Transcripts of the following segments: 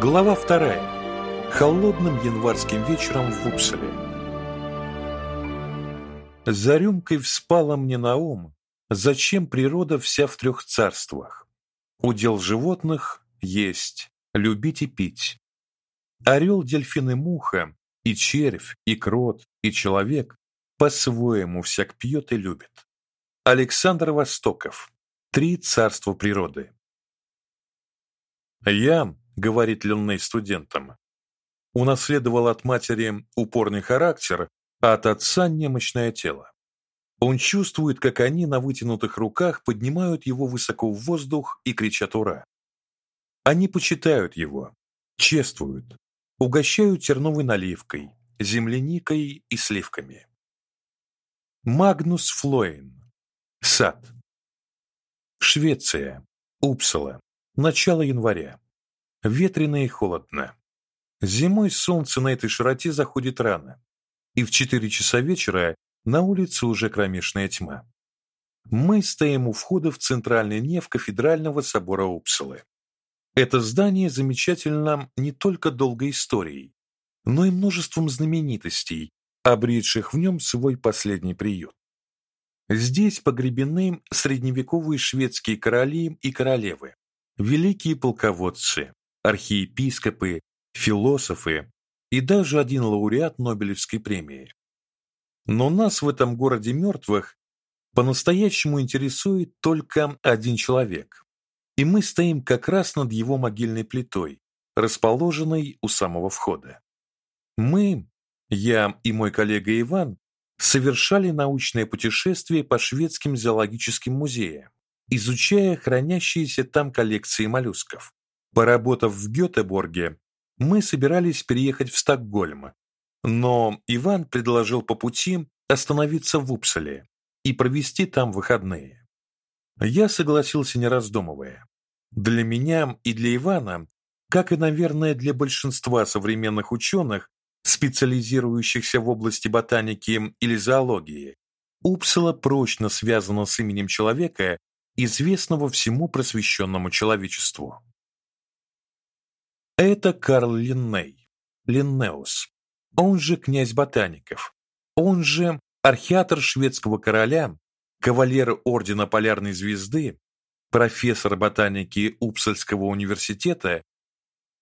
Глава вторая. Холодным январским вечером в Упсале. За рюмкой вспало мне на ум, зачем природа вся в трех царствах. Удел животных есть, любить и пить. Орел, дельфин и муха, и червь, и крот, и человек по-своему всяк пьет и любит. Александр Востоков. Три царства природы. Я, говорит Ленней студентам, унаследовал от матери упорный характер, а от отца немощное тело. Он чувствует, как они на вытянутых руках поднимают его высоко в воздух и кричат ура. Они почитают его, чествуют, угощают терновой наливкой, земляникой и сливками. Магнус Флоин. Сад. Швеция. Упсала. Начало января. Ветрено и холодно. Зимой солнце на этой широте заходит рано, и в четыре часа вечера на улице уже кромешная тьма. Мы стоим у входа в центральный неф кафедрального собора Упсалы. Это здание замечательно не только долгой историей, но и множеством знаменитостей, обретших в нем свой последний приют. Здесь погребены средневековые шведские короли и королевы, великие полководцы, архиепископы, философы и даже один лауреат Нобелевской премии. Но нас в этом городе мертвых по-настоящему интересует только один человек. И мы стоим как раз над его могильной плитой, расположенной у самого входа. Мы, я и мой коллега Иван, совершали научное путешествие по шведским зоологическим музеям, изучая хранящиеся там коллекции моллюсков. Поработав в Гётеборге, мы собирались переехать в Стокгольм, но Иван предложил по пути остановиться в Упсале и провести там выходные. Я согласился не раздумывая. Для меня и для Ивана, как и, наверное, для большинства современных ученых, специализирующихся в области ботаники или зоологии, Упсала прочно связана с именем человека, известного всему просвещенному человечеству. Это Карл Линней, Линнеус, он же князь ботаников, он же архиатор шведского короля, кавалер ордена Полярной звезды, профессор ботаники Упсальского университета,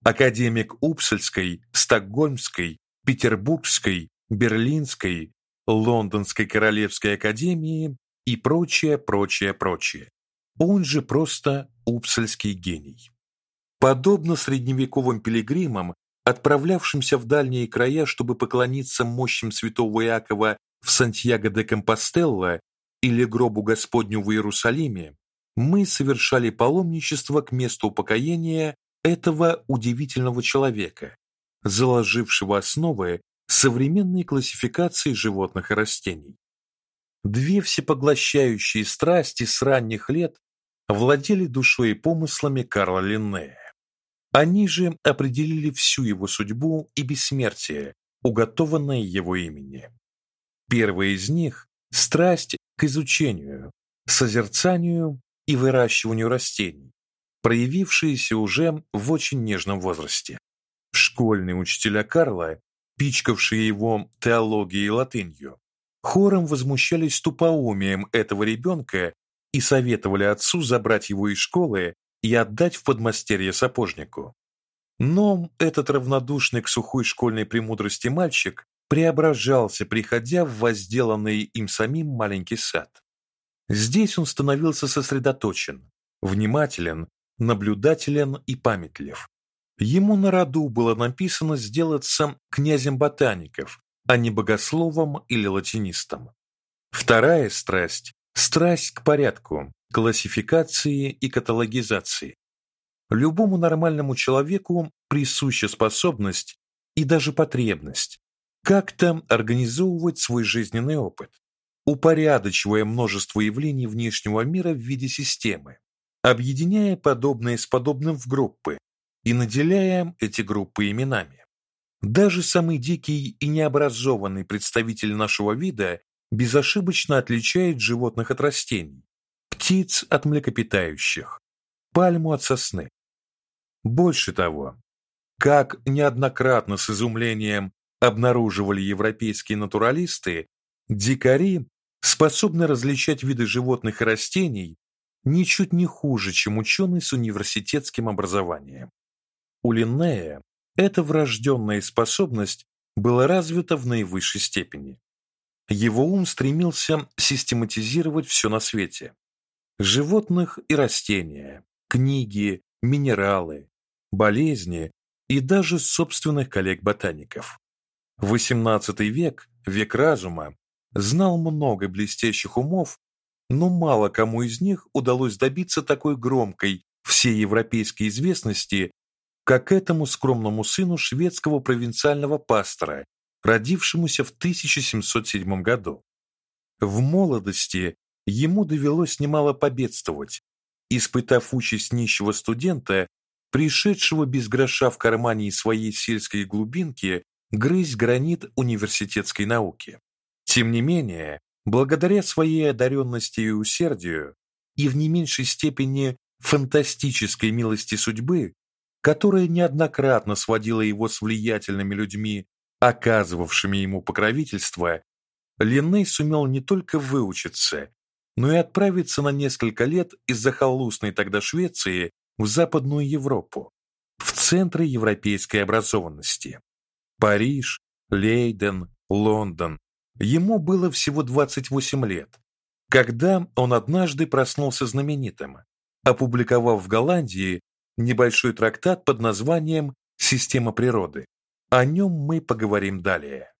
академик Упсальской, Стокгольмской, Петербургской, Берлинской, Лондонской королевской академии и прочее, прочее, прочее. Он же просто Упсальский гений. Подобно средневековым пилигримам, отправлявшимся в дальние края, чтобы поклониться мощам святого Иакова в Сантьяго де Компостелло или гробу Господню в Иерусалиме, мы совершали паломничество к месту упокоения этого удивительного человека, заложившего основы современной классификации животных и растений. Две всепоглощающие страсти с ранних лет владели душой и помыслами Карла Линнея. Они же определили всю его судьбу и бессмертие, уготованное его имени. Первая из них страсть к изучению, созерцанию и выращиванию растений, проявившаяся уже в очень нежном возрасте. Школьные учителя Карла, пичкавшие его теологией и латынью, хором возмущались тупоумием этого ребенка и советовали отцу забрать его из школы и отдать в подмастерье сапожнику. Но этот равнодушный к сухой школьной премудрости мальчик преображался, приходя в возделанный им самим маленький сад. Здесь он становился сосредоточен, внимателен, наблюдателен и памятлив. Ему на роду было написано сделаться князем ботаников, а не богословом или латинистом. Вторая страсть страсть к порядку, классификации и каталогизации. Любому нормальному человеку присуща способность и даже потребность как-то организовывать свой жизненный опыт, упорядочивая множество явлений внешнего мира в виде системы, объединяя подобное с подобным в группы и наделяя эти группы именами. Даже самый дикий и необразованный представитель нашего вида безошибочно отличает животных от растений, птиц от млекопитающих, пальму от сосны. Больше того, Как неоднократно с изумлением обнаруживали европейские натуралисты, дикари способны различать виды животных и растений ничуть не хуже, чем ученый с университетским образованием. У Линнея эта врожденная способность была развита в наивысшей степени. Его ум стремился систематизировать все на свете: животных и растения, книги, минералы, болезни и даже собственных коллег-ботаников. XVIII век, век разума, знал много блестящих умов, но мало кому из них удалось добиться такой громкой всей европейской известности, как этому скромному сыну шведского провинциального пастора, родившемуся в 1707 году. В молодости ему довелось немало победствовать, испытав участь нищего студента, пришедшего без гроша в кармане из своей сельской глубинки грызть гранит университетской науки. Тем не менее, благодаря своей одаренности и усердию, и в не меньшей степени фантастической милости судьбы, которая неоднократно сводила его с влиятельными людьми, оказывавшими ему покровительство, Линней сумел не только выучиться, но и отправиться на несколько лет из захолустной тогда Швеции в Западную Европу, в центры европейской образованности. Париж, Лейден, Лондон. Ему было всего 28 лет, когда он однажды проснулся знаменитым, опубликовав в Голландии небольшой трактат под названием Система природы. О нем мы поговорим далее.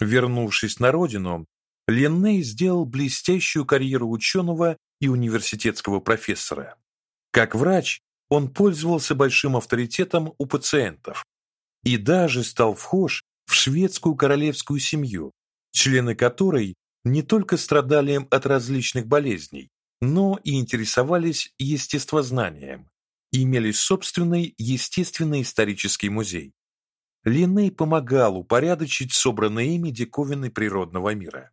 Вернувшись на родину, Ленней сделал блестящую карьеру ученого и университетского профессора. Как врач, он пользовался большим авторитетом у пациентов и даже стал вхож в шведскую королевскую семью, члены которой не только страдали от различных болезней, но и интересовались естествознанием, имели собственный естественно-исторический музей. Линней помогал упорядочить собранные ими диковины природного мира.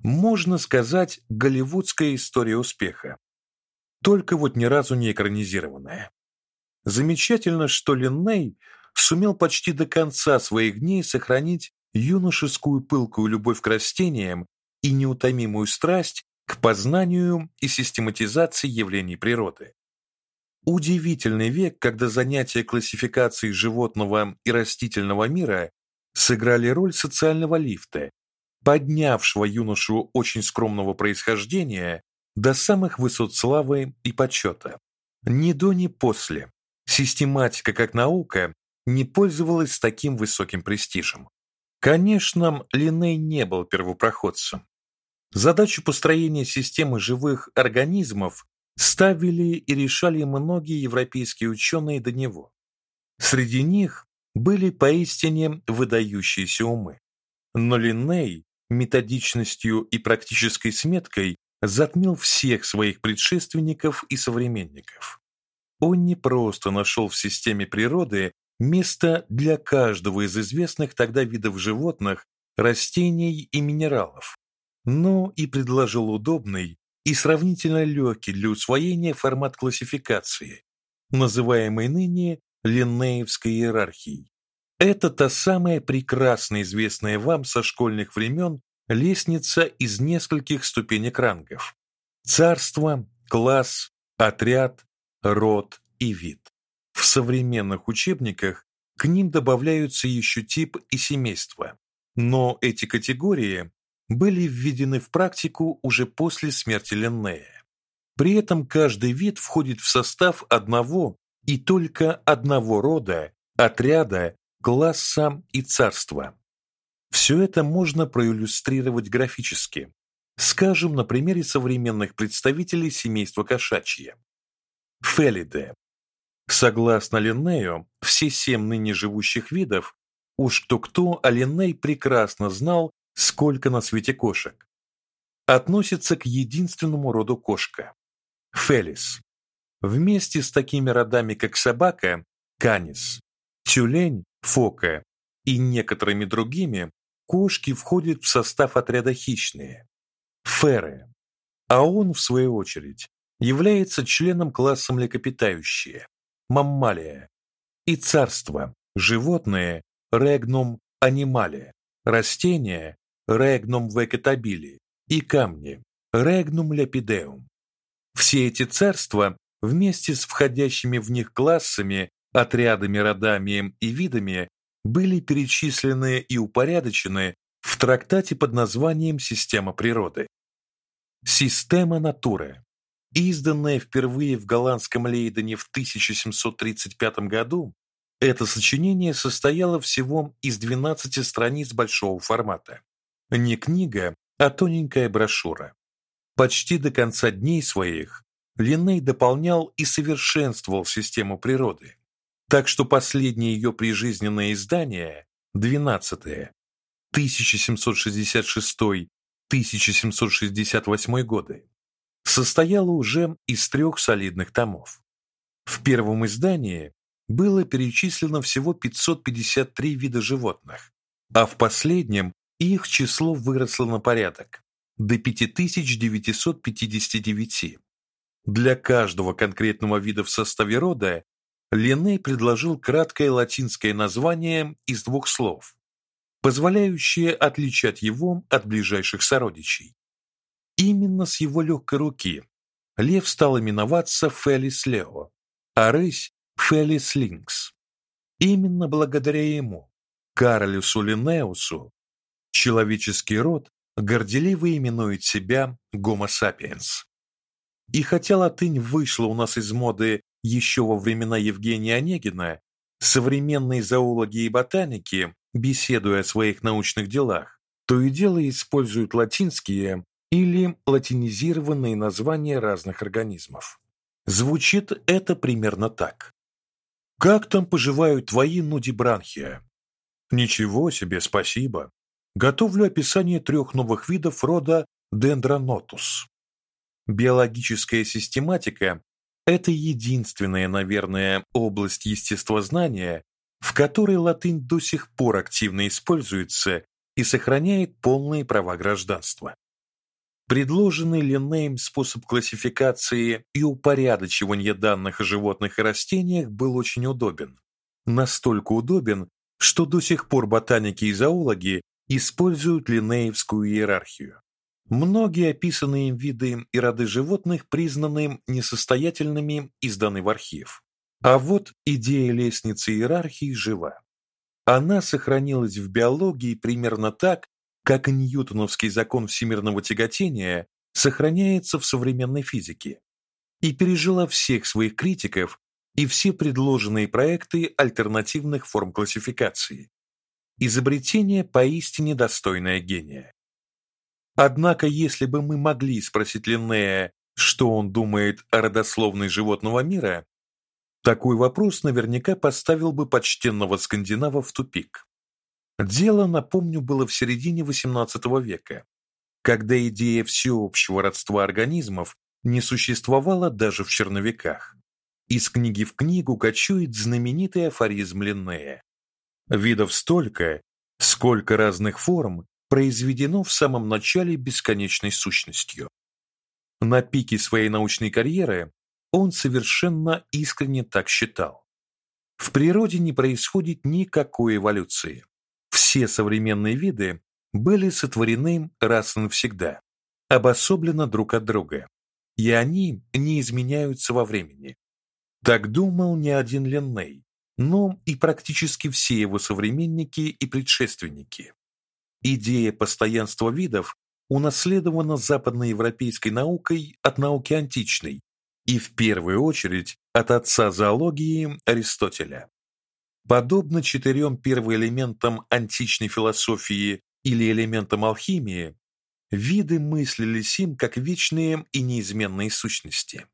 Можно сказать, голливудская история успеха. Только вот ни разу не экранизированная. Замечательно, что Линней сумел почти до конца своих дней сохранить юношескую пылкую любовь к растениям и неутомимую страсть к познанию и систематизации явлений природы. Удивительный век, когда занятия классификацией животного и растительного мира сыграли роль социального лифта, поднявшего юношу очень скромного происхождения до самых высот славы и почета. Ни до, ни после систематика как наука не пользовалась таким высоким престижем. Конечно, Линней не был первопроходцем. Задачу построения системы живых организмов ставили и решали многие европейские ученые до него. Среди них были поистине выдающиеся умы. Но Линней методичностью и практической сметкой затмил всех своих предшественников и современников. Он не просто нашел в системе природы место для каждого из известных тогда видов животных, растений и минералов, но и предложил удобный и сравнительно легкий для усвоения формат классификации, называемый ныне Линнеевской иерархией. Это та самая прекрасно известная вам со школьных времен лестница из нескольких ступенек рангов: царство, класс, отряд, род и вид. В современных учебниках к ним добавляются еще тип и семейство. Но эти категории были введены в практику уже после смерти Линнея. При этом каждый вид входит в состав одного и только одного рода, отряда, класса и царства. Все это можно проиллюстрировать графически. Скажем, на примере современных представителей семейства кошачье. Фелиде Согласно Линнею, все семь ныне живущих видов, уж кто-кто, а Линней прекрасно знал, сколько на свете кошек. Относятся к единственному роду кошка Фелис. Вместе с такими родами, как собака, канис, тюлень, фока и некоторыми другими, кошки входят в состав отряда хищные феры. А он в свою очередь является членом класса млекопитающие маммалия и царство, животные Regnum animale, растения Regnum vegetabile и камни Regnum lepideum. Все эти царства вместе с входящими в них классами, отрядами, родами и видами были перечислены и упорядочены в трактате под названием Система природы. Система натуры, изданная впервые в голландском Лейдене в 1735 году, это сочинение состояло всего из 12 страниц большого формата. Не книга, а тоненькая брошюра. Почти до конца дней своих Линней дополнял и совершенствовал систему природы. Так что последнее ее прижизненное издание, 12-е, 1766-1768 годы, состояло уже из трех солидных томов. В первом издании было перечислено всего 553 вида животных, а в последнем их число выросло на порядок до 5959. Для каждого конкретного вида в составе рода Линней предложил краткое латинское название из двух слов, позволяющее отличать его от ближайших сородичей. Именно с его легкой руки лев стал именоваться Фелис Лео, а рысь Фелис Линкс. Именно благодаря ему, Карлюсу Линнеусу, человеческий род горделиво именует себя Homo sapiens. И хотя латынь вышла у нас из моды еще во времена Евгения Онегина, современные зоологи и ботаники, беседуя о своих научных делах, то и дело используют латинские или латинизированные названия разных организмов. Звучит это примерно так: Как там поживают твои нудибранхия? Ничего себе, спасибо. Готовлю описание трех новых видов рода Dendronottus. Биологическая систематика это единственная, наверное, область естествознания, в которой латынь до сих пор активно используется и сохраняет полные права гражданства. Предложенный Линнеем способ классификации и упорядочивания данных о животных и растениях был очень удобен. Настолько удобен, что до сих пор ботаники и зоологи используют линнеевскую иерархию. Многие описанные им виды и роды животных признаны несостоятельными и сданы в архив. А вот идея лестницы иерархии жива. Она сохранилась в биологии примерно так, как и ньютоновский закон всемирного тяготения сохраняется в современной физике, и пережила всех своих критиков и все предложенные проекты альтернативных форм классификации. Изобретение поистине достойное гения. Однако, если бы мы могли спросить Линнея, что он думает о родословной животного мира, такой вопрос наверняка поставил бы почтенного скандинава в тупик. Дело, напомню, было в середине XVIII века, когда идея всеобщего родства организмов не существовала даже в черновиках. Из книги в книгу кочует знаменитый афоризм Линнея. Видов столько, сколько разных форм произведено в самом начале бесконечной сущностью. На пике своей научной карьеры он совершенно искренне так считал. В природе не происходит никакой эволюции. Все современные виды были сотворены раз и навсегда, обособленно друг от друга, и они не изменяются во времени. Так думал не один Ленней, но и практически все его современники и предшественники. Идея постоянства видов унаследована западноевропейской наукой от науки античной и в первую очередь от отца зоологии Аристотеля. Подобно четырем первоэлементам античной философии или элементам алхимии, виды мыслились им как вечные и неизменные сущности.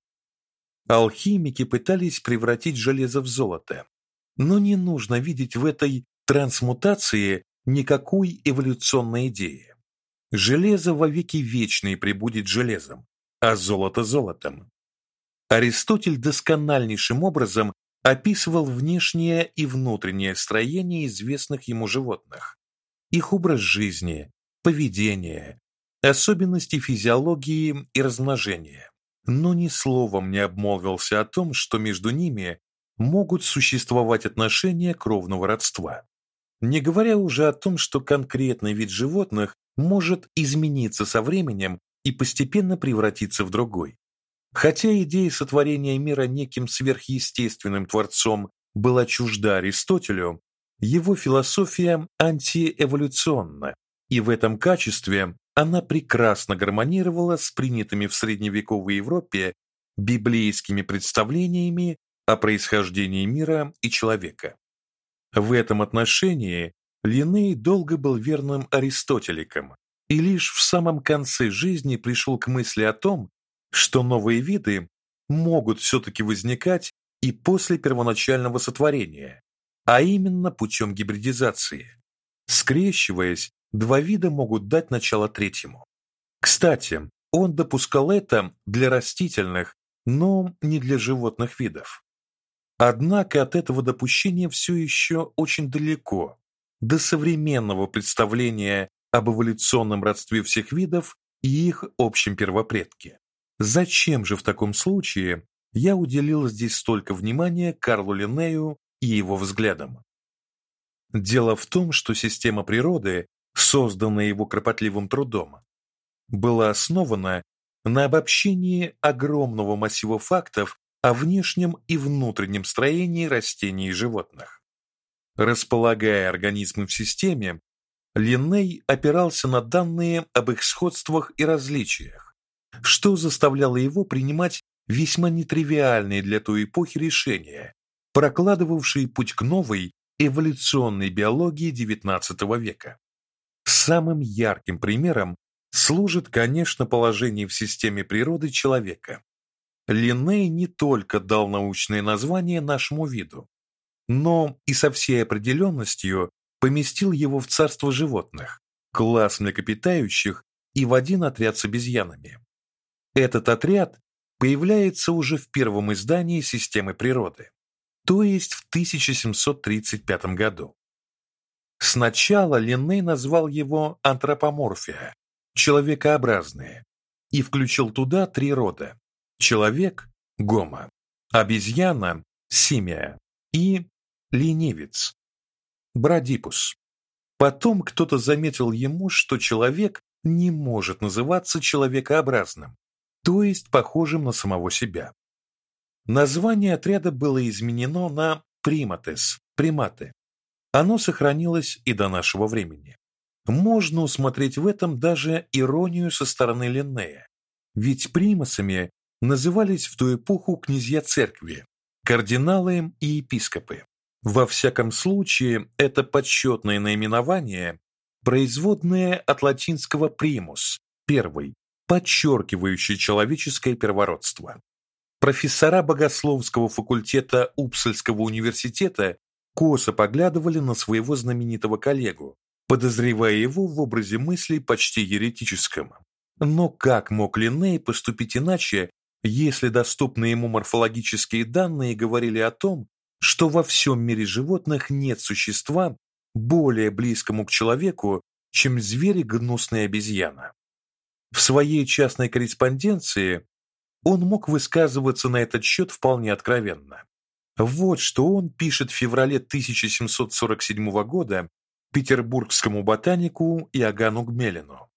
Алхимики пытались превратить железо в золото, но не нужно видеть в этой трансмутации никакой эволюционной идеи. Железо вовеки вечное пребудет железом, а золото золотом. Аристотель доскональнейшим образом описывал внешнее и внутреннее строение известных ему животных, их образ жизни, поведение, особенности физиологии и размножения, но ни словом не обмолвился о том, что между ними могут существовать отношения кровного родства. Не говоря уже о том, что конкретный вид животных может измениться со временем и постепенно превратиться в другой. Хотя идея сотворения мира неким сверхъестественным творцом была чужда Аристотелю, его философия антиэволюционна, и в этом качестве она прекрасно гармонировала с принятыми в средневековой Европе библейскими представлениями о происхождении мира и человека. В этом отношении Линней долго был верным аристотеликом и лишь в самом конце жизни пришел к мысли о том, что новые виды могут все таки возникать и после первоначального сотворения, а именно путем гибридизации. Скрещиваясь, два вида могут дать начало третьему. Кстати, он допускал это для растительных, но не для животных видов. Однако от этого допущения все еще очень далеко до современного представления об эволюционном родстве всех видов и их общем первопредке. Зачем же в таком случае я уделил здесь столько внимания Карлу Линнею и его взглядам? Дело в том, что система природы, созданная его кропотливым трудом, была основана на обобщении огромного массива фактов о внешнем и внутреннем строении растений и животных. Располагая организмы в системе, Линней опирался на данные об их сходствах и различиях, что заставляло его принимать весьма нетривиальные для той эпохи решения, прокладывавшие путь к новой эволюционной биологии XIX века. Самым ярким примером служит, конечно, положение в системе природы человека. Линней не только дал научное название нашему виду, но и со всей определенностью поместил его в царство животных, класс млекопитающих и в один отряд с обезьянами. Этот отряд появляется уже в первом издании Системы природы, то есть в 1735 году. Сначала Линней назвал его антропоморфия, человекообразные, и включил туда три рода: человек гомо, обезьяна симия и ленивец брадипус. Потом кто-то заметил ему, что человек не может называться человекообразным, то есть похожим на самого себя. Название отряда было изменено на приматес, приматы. Оно сохранилось и до нашего времени. Можно усмотреть в этом даже иронию со стороны Линнея. Ведь примасами назывались в ту эпоху князья церкви, кардиналы и епископы. Во всяком случае, это почетное наименование производное от латинского primus первый, подчеркивающий человеческое первородство. Профессора богословского факультета Упсальского университета косо поглядывали на своего знаменитого коллегу, подозревая его в образе мыслей почти еретическом. Но как мог Линней поступить иначе, если доступные ему морфологические данные говорили о том, что во всем мире животных нет существа более близкому к человеку, чем звери гнусная обезьяна. В своей частной корреспонденции он мог высказываться на этот счет вполне откровенно. Вот что он пишет в феврале 1747 года петербургскому ботанику Иоганну Гмелину.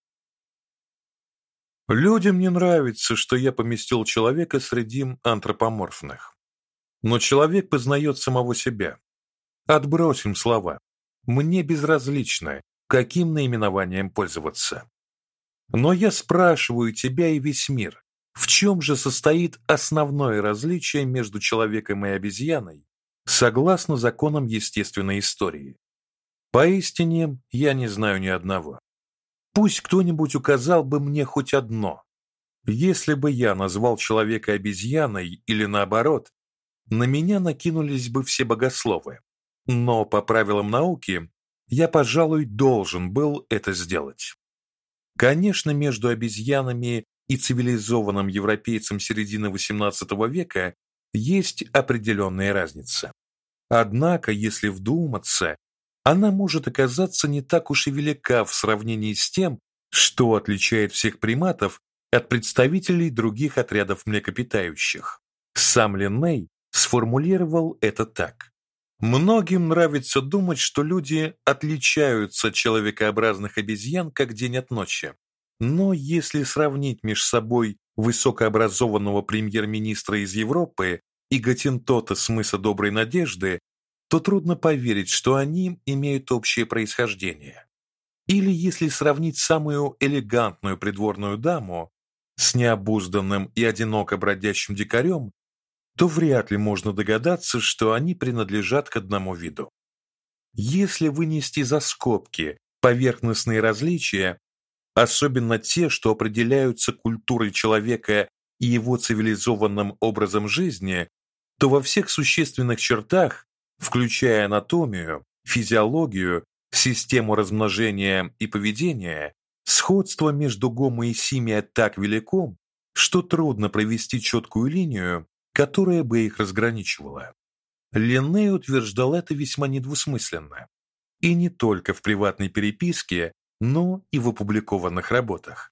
Людям не нравится, что я поместил человека среди антропоморфных. Но человек познает самого себя. Отбросим слова. Мне безразлично, каким наименованием пользоваться. Но я спрашиваю тебя и весь мир, в чем же состоит основное различие между человеком и обезьяной, согласно законам естественной истории? Поистине, я не знаю ни одного. Пусть кто-нибудь указал бы мне хоть одно. Если бы я назвал человека обезьяной или наоборот, на меня накинулись бы все богословы. Но по правилам науки я, пожалуй, должен был это сделать. Конечно, между обезьянами и цивилизованным европейцем середины XVIII века есть определенная разница. Однако, если вдуматься, она может оказаться не так уж и велика в сравнении с тем, что отличает всех приматов от представителей других отрядов млекопитающих. Сам Линней сформулировал это так: Многим нравится думать, что люди отличаются от человекообразных обезьян как день от ночи. Но если сравнить меж собой высокообразованного премьер-министра из Европы и Гатинтота с мыса Доброй Надежды, то трудно поверить, что они имеют общее происхождение. Или если сравнить самую элегантную придворную даму с необузданным и одиноко бродящим дикарем, то вряд ли можно догадаться, что они принадлежат к одному виду. Если вынести за скобки поверхностные различия, особенно те, что определяются культурой человека и его цивилизованным образом жизни, то во всех существенных чертах, включая анатомию, физиологию, систему размножения и поведения, сходство между гомо и симия так велико, что трудно провести четкую линию, которая бы их разграничивала. Ленне утверждал это весьма недвусмысленно, и не только в приватной переписке, но и в опубликованных работах.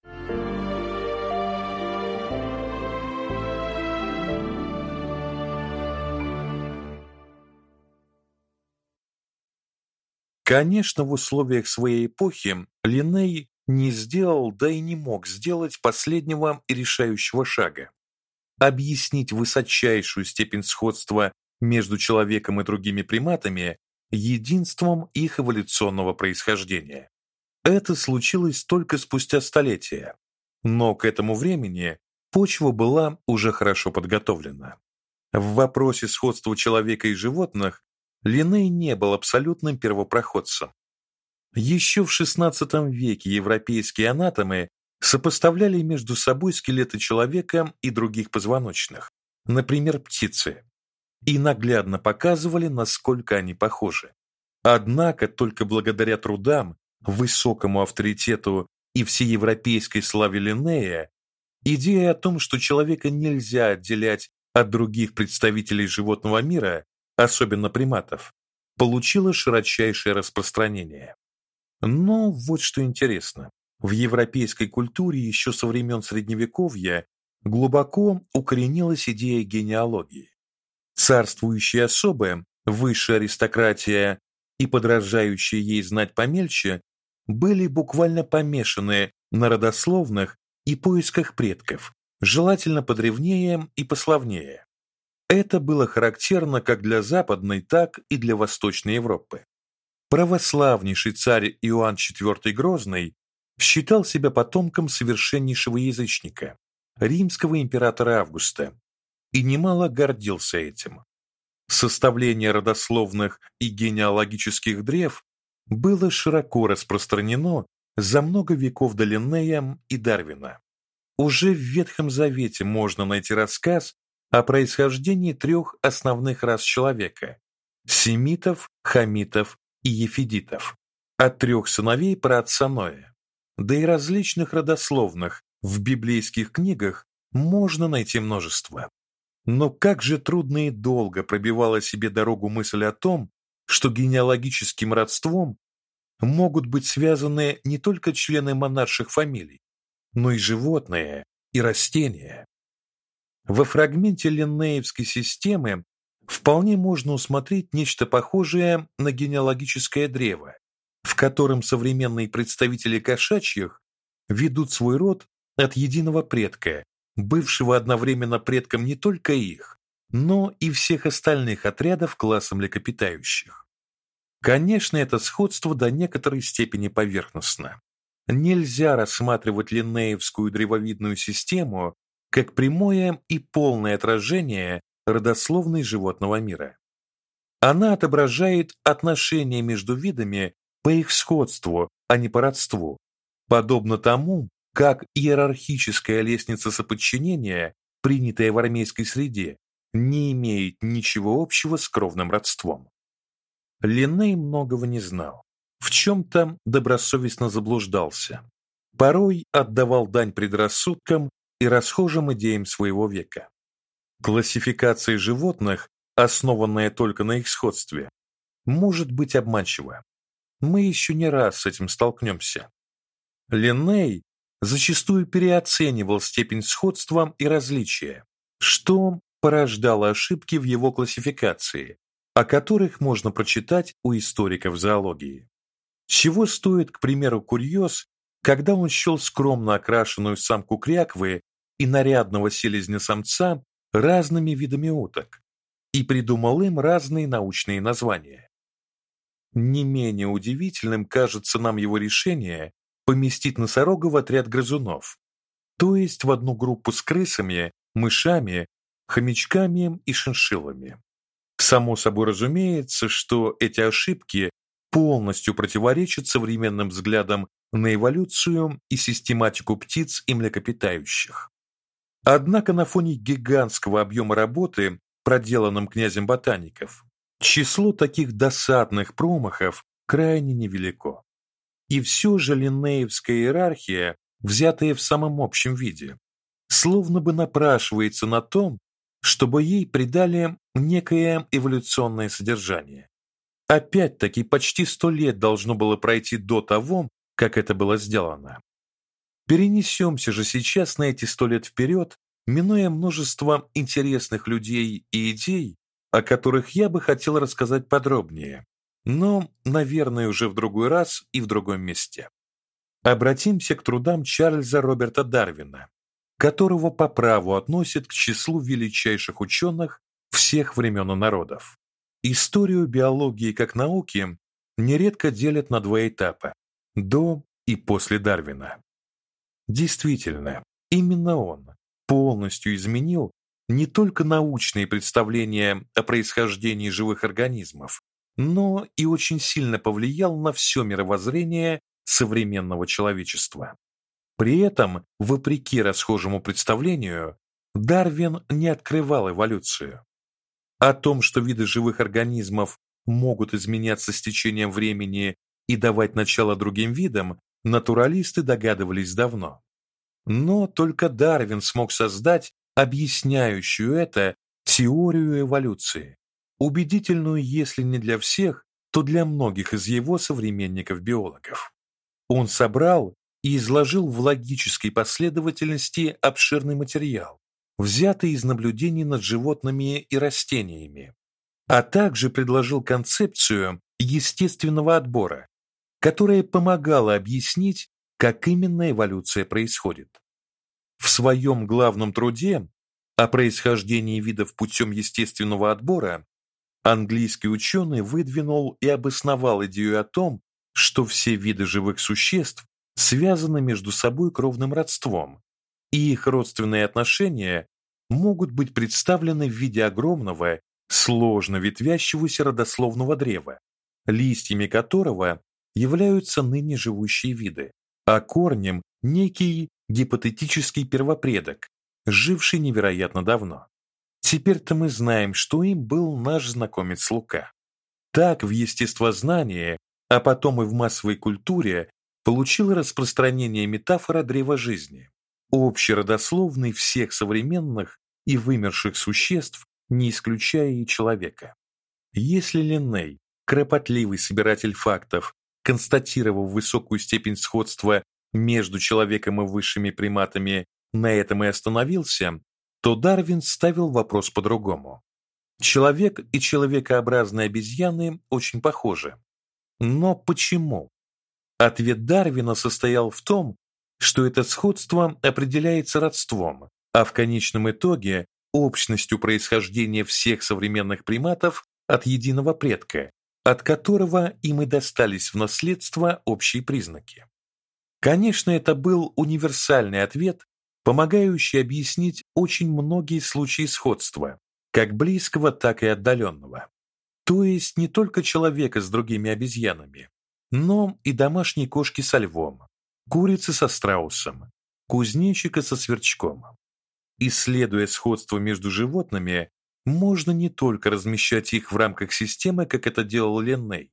Конечно, в условиях своей эпохи Линней не сделал, да и не мог сделать последнего и решающего шага объяснить высочайшую степень сходства между человеком и другими приматами единством их эволюционного происхождения. Это случилось только спустя столетия, но к этому времени почва была уже хорошо подготовлена. В вопросе сходства человека и животных Линней не был абсолютным первопроходцем. Еще в XVI веке европейские анатомы сопоставляли между собой скелеты человека и других позвоночных, например, птицы, и наглядно показывали, насколько они похожи. Однако только благодаря трудам, высокому авторитету и всеевропейской славе Линнея идея о том, что человека нельзя отделять от других представителей животного мира, особенно приматов, получила широчайшее распространение. Но вот что интересно. В европейской культуре еще со времен средневековья глубоко укоренилась идея генеалогии. Царствующие особы, высшая аристократия и подражающие ей знать помельче были буквально помешаны на родословных и поисках предков, желательно подревнее и пославнее. Это было характерно как для Западной, так и для Восточной Европы. Православнейший царь Иоанн IV Грозный считал себя потомком совершеннейшего язычника, римского императора Августа, и немало гордился этим. Составление родословных и генеалогических древ было широко распространено за много веков до Линнея и Дарвина. Уже в Ветхом Завете можно найти рассказ о происхождении трех основных рас человека: семитов, хамитов и ефидитов, от трех сыновей праотца Ноя да и различных родословных в библейских книгах можно найти множество. Но как же трудно и долго пробивала себе дорогу мысль о том, что генеалогическим родством могут быть связаны не только члены монарших фамилий, но и животные и растения. Во фрагменте Линнеевской системы вполне можно усмотреть нечто похожее на генеалогическое древо, в котором современные представители кошачьих ведут свой род от единого предка, бывшего одновременно предком не только их, но и всех остальных отрядов класса млекопитающих. Конечно, это сходство до некоторой степени поверхностно. Нельзя рассматривать линнеевскую древовидную систему как прямое и полное отражение родословной животного мира. Она отображает отношения между видами по их сходству, а не по родству, подобно тому, как иерархическая лестница соподчинения, принятая в армейской среде, не имеет ничего общего с кровным родством. Линней многого не знал, в чем то добросовестно заблуждался, порой отдавал дань предрассудкам и расхожим идеям своего века. Классификация животных, основанная только на их сходстве, может быть обманчива мы еще не раз с этим столкнемся. Линней зачастую переоценивал степень сходства и различия, что порождало ошибки в его классификации, о которых можно прочитать у историков зоологии. Чего стоит, к примеру, курьез, когда он счел скромно окрашенную самку кряквы и нарядного селезня-самца разными видами уток и придумал им разные научные названия. Не менее удивительным кажется нам его решение поместить носорога в отряд грызунов, то есть в одну группу с крысами, мышами, хомячками и шиншиллами. Само собой разумеется, что эти ошибки полностью противоречат современным взглядам на эволюцию и систематику птиц и млекопитающих. Однако на фоне гигантского объема работы, проделанным князем ботаников, число таких досадных промахов крайне невелико. И все же линнеевская иерархия, взятая в самом общем виде, словно бы напрашивается на том, чтобы ей придали некое эволюционное содержание. Опять-таки почти сто лет должно было пройти до того, как это было сделано. Перенесемся же сейчас на эти сто лет вперед, минуя множество интересных людей и идей, о которых я бы хотел рассказать подробнее, но, наверное, уже в другой раз и в другом месте. Обратимся к трудам Чарльза Роберта Дарвина, которого по праву относят к числу величайших ученых всех времен и народов. Историю биологии как науки нередко делят на два этапа: до и после Дарвина. Действительно, именно он полностью изменил не только научные представления о происхождении живых организмов, но и очень сильно повлиял на все мировоззрение современного человечества. При этом, вопреки расхожему представлению, Дарвин не открывал эволюцию. О том, что виды живых организмов могут изменяться с течением времени и давать начало другим видам, натуралисты догадывались давно. Но только Дарвин смог создать объясняющую это теорию эволюции, убедительную, если не для всех, то для многих из его современников-биологов. Он собрал и изложил в логической последовательности обширный материал, взятый из наблюдений над животными и растениями, а также предложил концепцию естественного отбора, которая помогала объяснить, как именно эволюция происходит. В своем главном труде о происхождении видов путем естественного отбора английский ученый выдвинул и обосновал идею о том, что все виды живых существ связаны между собой кровным родством, и их родственные отношения могут быть представлены в виде огромного, сложно ветвящегося родословного древа, листьями которого являются ныне живущие виды, а корнем некий гипотетический первопредок, живший невероятно давно. Теперь-то мы знаем, что им был наш знакомец Лука. Так в естествознании, а потом и в массовой культуре получила распространение метафора древа жизни, общеродословной всех современных и вымерших существ, не исключая и человека. Если Линней, кропотливый собиратель фактов, констатировав высокую степень сходства между человеком и высшими приматами, на этом и остановился, то Дарвин ставил вопрос по-другому. Человек и человекообразные обезьяны очень похожи. Но почему? Ответ Дарвина состоял в том, что это сходство определяется родством, а в конечном итоге общностью происхождения всех современных приматов от единого предка, от которого им и достались в наследство общие признаки. Конечно, это был универсальный ответ, помогающий объяснить очень многие случаи сходства, как близкого, так и отдаленного. То есть не только человека с другими обезьянами, но и домашней кошки со львом, курицы со страусом, кузнечика со сверчком. Исследуя сходство между животными, можно не только размещать их в рамках системы, как это делал Ленней,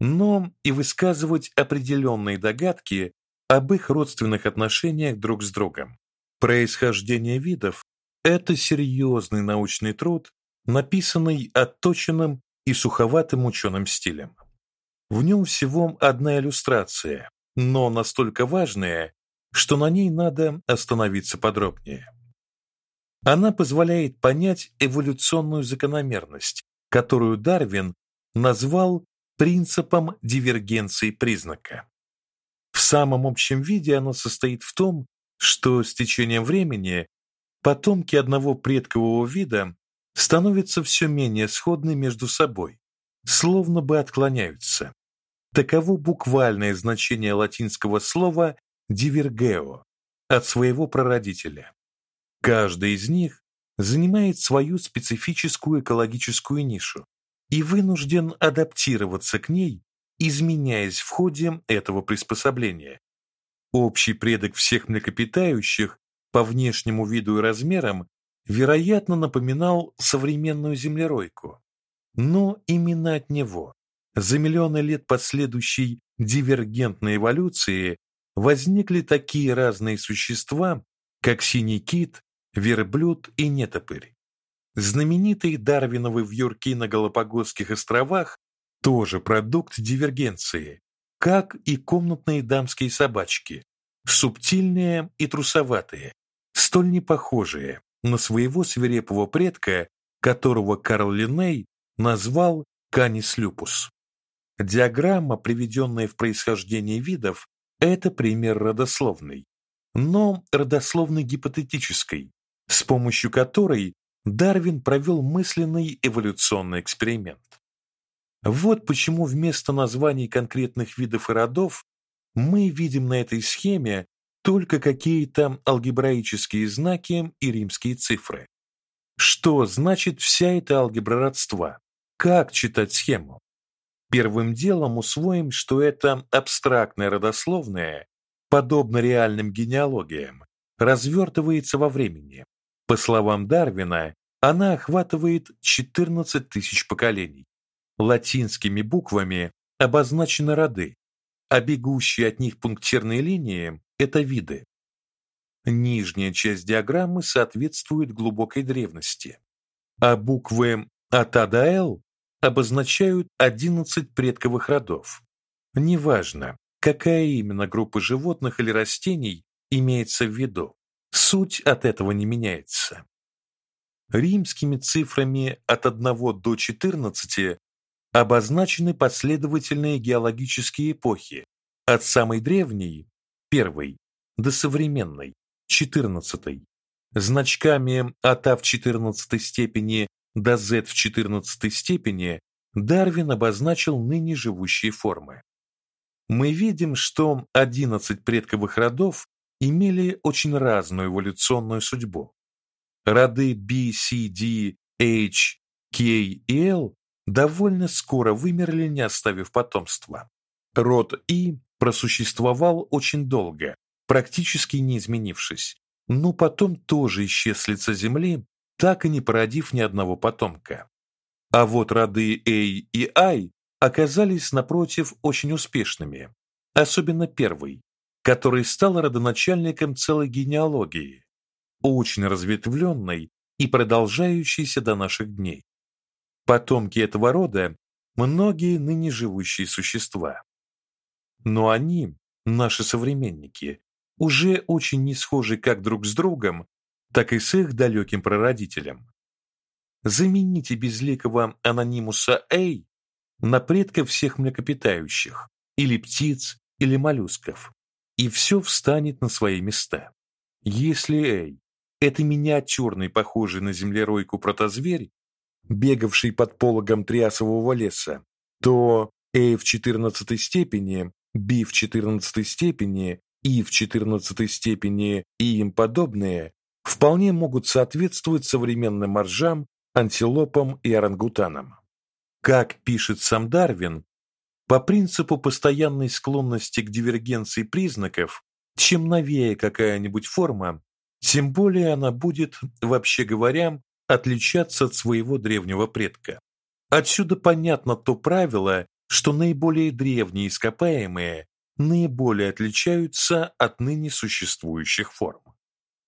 но и высказывать определенные догадки об их родственных отношениях друг с другом. Происхождение видов это серьезный научный труд, написанный отточенным и суховатым ученым стилем. В нем всего одна иллюстрация, но настолько важная, что на ней надо остановиться подробнее. Она позволяет понять эволюционную закономерность, которую Дарвин назвал принципом дивергенции признака. В самом общем виде она состоит в том, что с течением времени потомки одного предкового вида становятся все менее сходны между собой, словно бы отклоняются. Таково буквальное значение латинского слова divergeo от своего прародителя. Каждый из них занимает свою специфическую экологическую нишу и вынужден адаптироваться к ней, изменяясь в ходе этого приспособления. Общий предок всех млекопитающих по внешнему виду и размерам вероятно напоминал современную землеройку. Но именно от него за миллионы лет последующей дивергентной эволюции возникли такие разные существа, как синий кит, верблюд и нетопырь. Знаменитые дарвиновы вьюрки на Галапагосских островах тоже продукт дивергенции, как и комнатные дамские собачки, субтильные и трусоватые, столь непохожие на своего свирепого предка, которого Карл Линней назвал Canis lupus. Диаграмма, приведенная в происхождении видов, это пример родословной, но родословной гипотетической, с помощью которой Дарвин провел мысленный эволюционный эксперимент. Вот почему вместо названий конкретных видов и родов мы видим на этой схеме только какие-то алгебраические знаки и римские цифры. Что значит вся эта алгебра родства? Как читать схему? Первым делом усвоим, что это абстрактное родословное, подобно реальным генеалогиям, развертывается во времени. По словам Дарвина, она охватывает 14 тысяч поколений. Латинскими буквами обозначены роды, а бегущие от них пунктирные линии это виды. Нижняя часть диаграммы соответствует глубокой древности, а буквы от А до Л обозначают 11 предковых родов. Неважно, какая именно группа животных или растений имеется в виду, суть от этого не меняется. Римскими цифрами от 1 до 14 обозначены последовательные геологические эпохи, от самой древней, первой, до современной, четырнадцатой, значками от А в четырнадцатой степени до Z в четырнадцатой степени Дарвин обозначил ныне живущие формы. Мы видим, что 11 предковых родов имели очень разную эволюционную судьбу. Роды B, C, D, H, K и L довольно скоро вымерли, не оставив потомства. Род И просуществовал очень долго, практически не изменившись, но потом тоже исчез с лица земли, так и не породив ни одного потомка. А вот роды A и I оказались напротив очень успешными, особенно первый, который стал родоначальником целой генеалогии, очень разветвленной и продолжающейся до наших дней. Потомки этого рода многие ныне живущие существа. Но они, наши современники, уже очень не схожи как друг с другом, так и с их далеким прародителем. Замените безликого анонимуса A на предка всех млекопитающих, или птиц, или моллюсков, и все встанет на свои места. Если A это миниатюрный, похожий на землеройку протозверь, бегавший под пологом триасового леса, то A в четырнадцатой степени, B в четырнадцатой степени, И в четырнадцатой степени и им подобные вполне могут соответствовать современным моржам, антилопам и орангутанам. Как пишет сам Дарвин, по принципу постоянной склонности к дивергенции признаков, чем новее какая-нибудь форма, тем более она будет, вообще говоря, отличаться от своего древнего предка. Отсюда понятно то правило, что наиболее древние ископаемые наиболее отличаются от ныне существующих форм.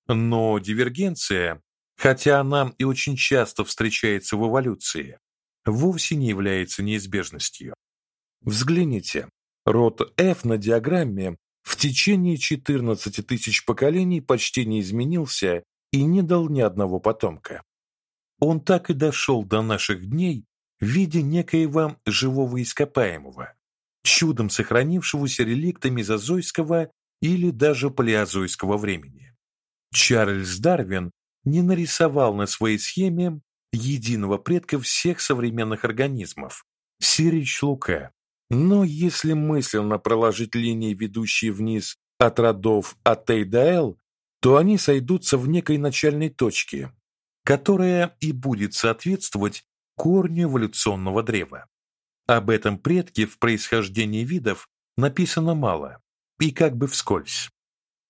Но дивергенция, хотя она и очень часто встречается в эволюции, вовсе не является неизбежностью. Взгляните, род F на диаграмме в течение 14 тысяч поколений почти не изменился и не дал ни одного потомка. Он так и дошел до наших дней в виде некоего живого ископаемого, чудом сохранившегося реликта мезозойского или даже палеозойского времени. Чарльз Дарвин не нарисовал на своей схеме единого предка всех современных организмов. Сирич Лука. Но если мысленно проложить линии, ведущие вниз от родов от А до Л, то они сойдутся в некой начальной точке, которая и будет соответствовать корню эволюционного древа. Об этом предке в происхождении видов написано мало и как бы вскользь.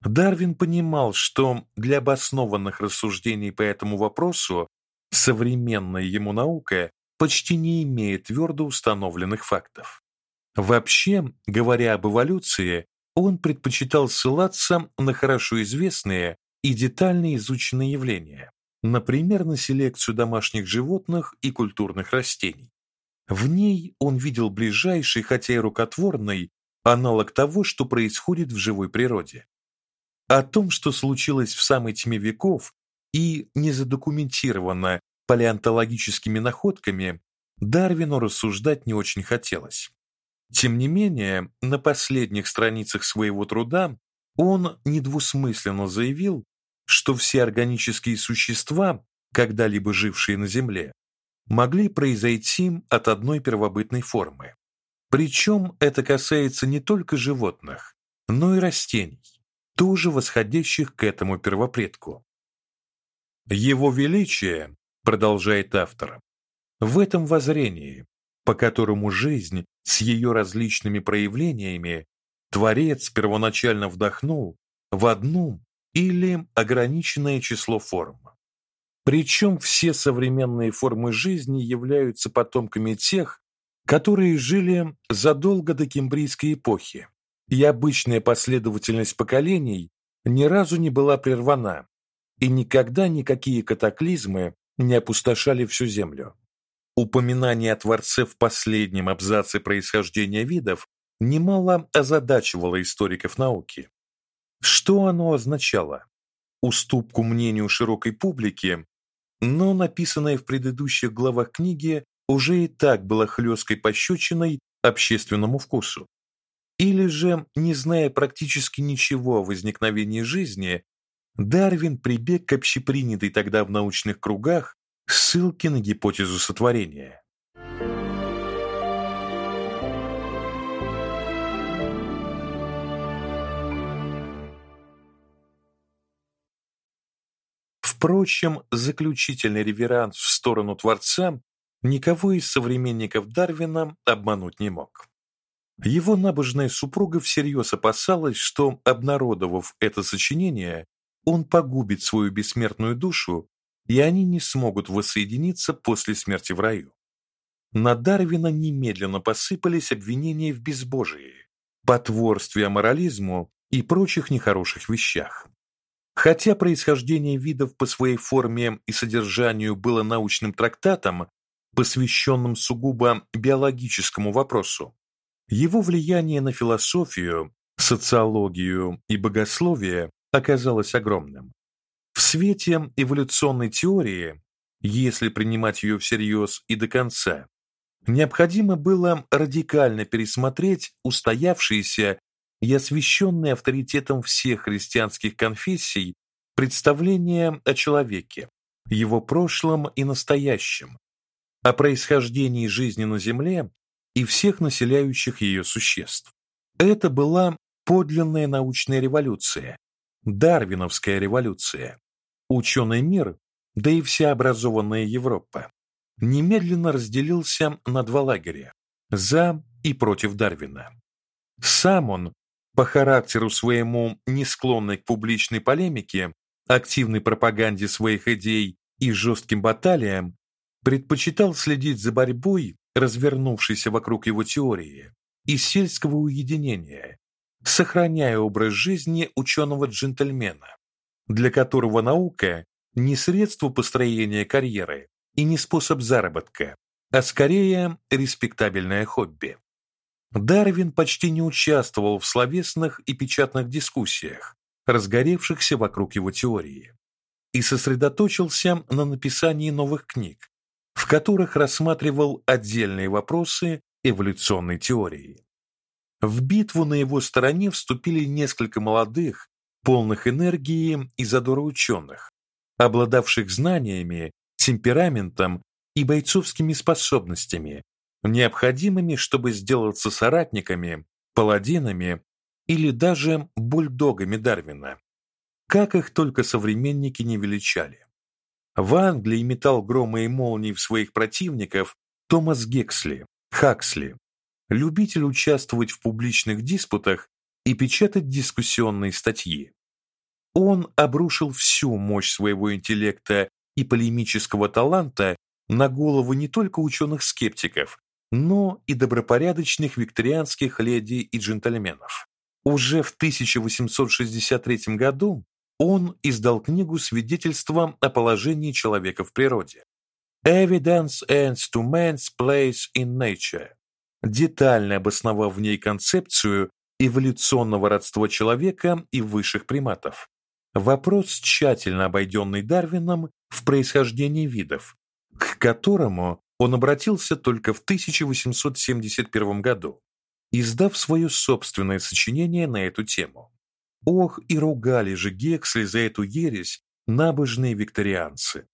Дарвин понимал, что для обоснованных рассуждений по этому вопросу современная ему наука почти не имеет твердо установленных фактов. Вообще, говоря об эволюции, он предпочитал ссылаться на хорошо известные и детально изученные явления, например, на селекцию домашних животных и культурных растений. В ней он видел ближайший, хотя и рукотворный, аналог того, что происходит в живой природе. О том, что случилось в самой тьме веков и не задокументировано палеонтологическими находками, Дарвину рассуждать не очень хотелось. Тем не менее, на последних страницах своего труда он недвусмысленно заявил, что все органические существа, когда-либо жившие на Земле, могли произойти от одной первобытной формы. Причем это касается не только животных, но и растений, тоже восходящих к этому первопредку. Его величие, продолжает автор, в этом воззрении, по которому жизнь с ее различными проявлениями творец первоначально вдохнул в одну или ограниченное число форм. Причем все современные формы жизни являются потомками тех, которые жили задолго до кембрийской эпохи, и обычная последовательность поколений ни разу не была прервана, и никогда никакие катаклизмы не опустошали всю землю. Упоминание о Творце в последнем абзаце происхождения видов немало озадачивало историков науки. Что оно означало? Уступку мнению широкой публики, но написанное в предыдущих главах книги уже и так было хлесткой пощечиной общественному вкусу. Или же, не зная практически ничего о возникновении жизни, Дарвин прибег к общепринятой тогда в научных кругах ссылке на гипотезу сотворения. Впрочем, заключительный реверанс в сторону Творца никого из современников Дарвина обмануть не мог. Его набожная супруга всерьез опасалась, что, обнародовав это сочинение, он погубит свою бессмертную душу, и они не смогут воссоединиться после смерти в раю. На Дарвина немедленно посыпались обвинения в безбожии, потворстве аморализму и прочих нехороших вещах. Хотя происхождение видов по своей форме и содержанию было научным трактатом, посвященным сугубо биологическому вопросу, его влияние на философию, социологию и богословие оказалось огромным. Свете эволюционной теории, если принимать ее всерьез и до конца, необходимо было радикально пересмотреть устоявшиеся и освященные авторитетом всех христианских конфессий представления о человеке, его прошлом и настоящем, о происхождении жизни на земле и всех населяющих ее существ. Это была подлинная научная революция, дарвиновская революция. Ученый мир, да и вся образованная Европа немедленно разделился на два лагеря: за и против Дарвина. Сам он по характеру своему не склонный к публичной полемике, активной пропаганде своих идей и жестким баталиям, предпочитал следить за борьбой, развернувшейся вокруг его теории, и сельского уединения, сохраняя образ жизни ученого-джентльмена, для которого наука не средство построения карьеры и не способ заработка, а скорее респектабельное хобби. Дарвин почти не участвовал в словесных и печатных дискуссиях, разгоревшихся вокруг его теории. и сосредоточился на написании новых книг, в которых рассматривал отдельные вопросы эволюционной теории. В битву на его стороне вступили несколько молодых, полных энергии и задора ученых, обладавших знаниями, темпераментом и бойцовскими способностями, необходимыми, чтобы сделаться соратниками, паладинами или даже бульдогами Дарвина. Как их только современники не величали. В Англии метал громы и молнии в своих противников Томас Гексли, Хаксли, любитель участвовать в публичных диспутах и печатать дискуссионные статьи. Он обрушил всю мощь своего интеллекта и полемического таланта на головы не только ученых-скептиков, но и добропорядочных викторианских леди и джентльменов. Уже в 1863 году он издал книгу свидетельством о положении человека в природе. Evidence and to man's place in nature, детально обосновав в ней концепцию эволюционного родства человека и высших приматов. Вопрос, тщательно обойденный Дарвином в происхождении видов, к которому он обратился только в 1871 году, издав свое собственное сочинение на эту тему. Ох, и ругали же Гексли за эту ересь набожные викторианцы.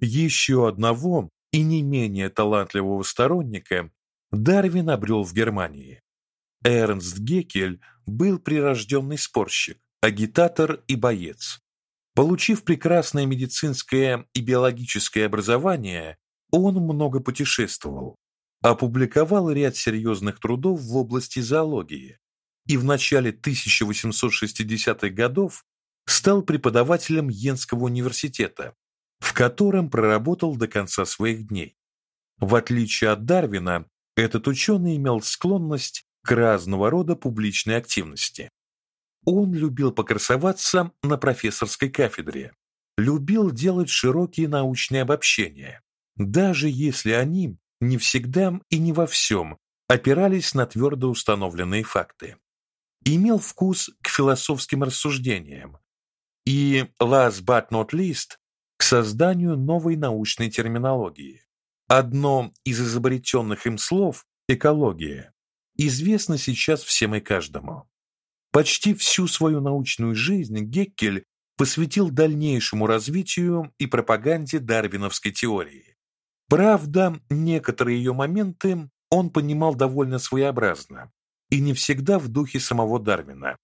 Еще одного и не менее талантливого сторонника Дарвин обрел в Германии. Эрнст Геккель был прирожденный спорщик, агитатор и боец. Получив прекрасное медицинское и биологическое образование, он много путешествовал, опубликовал ряд серьезных трудов в области зоологии и в начале 1860-х годов стал преподавателем Йенского университета, в котором проработал до конца своих дней. В отличие от Дарвина, этот ученый имел склонность к разного рода публичной активности. Он любил покрасоваться на профессорской кафедре, любил делать широкие научные обобщения, даже если они не всегда и не во всем опирались на твердо установленные факты. Имел вкус к философским рассуждениям и, last but not least, к созданию новой научной терминологии. Одно из изобретенных им слов экология известно сейчас всем и каждому. Почти всю свою научную жизнь Геккель посвятил дальнейшему развитию и пропаганде дарвиновской теории. Правда, некоторые ее моменты он понимал довольно своеобразно и не всегда в духе самого Дарвина.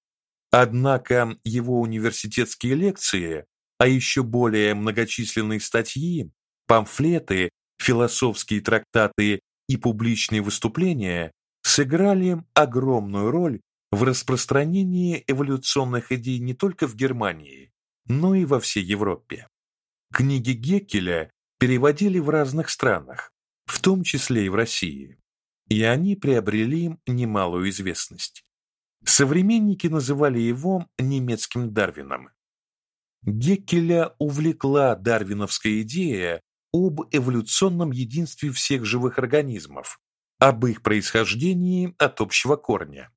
Однако его университетские лекции, а еще более многочисленные статьи, памфлеты философские трактаты и публичные выступления сыграли огромную роль в распространении эволюционных идей не только в Германии, но и во всей Европе. Книги Геккеля переводили в разных странах, в том числе и в России, и они приобрели немалую известность. Современники называли его немецким Дарвином. Геккеля увлекла дарвиновская идея об эволюционном единстве всех живых организмов, об их происхождении от общего корня.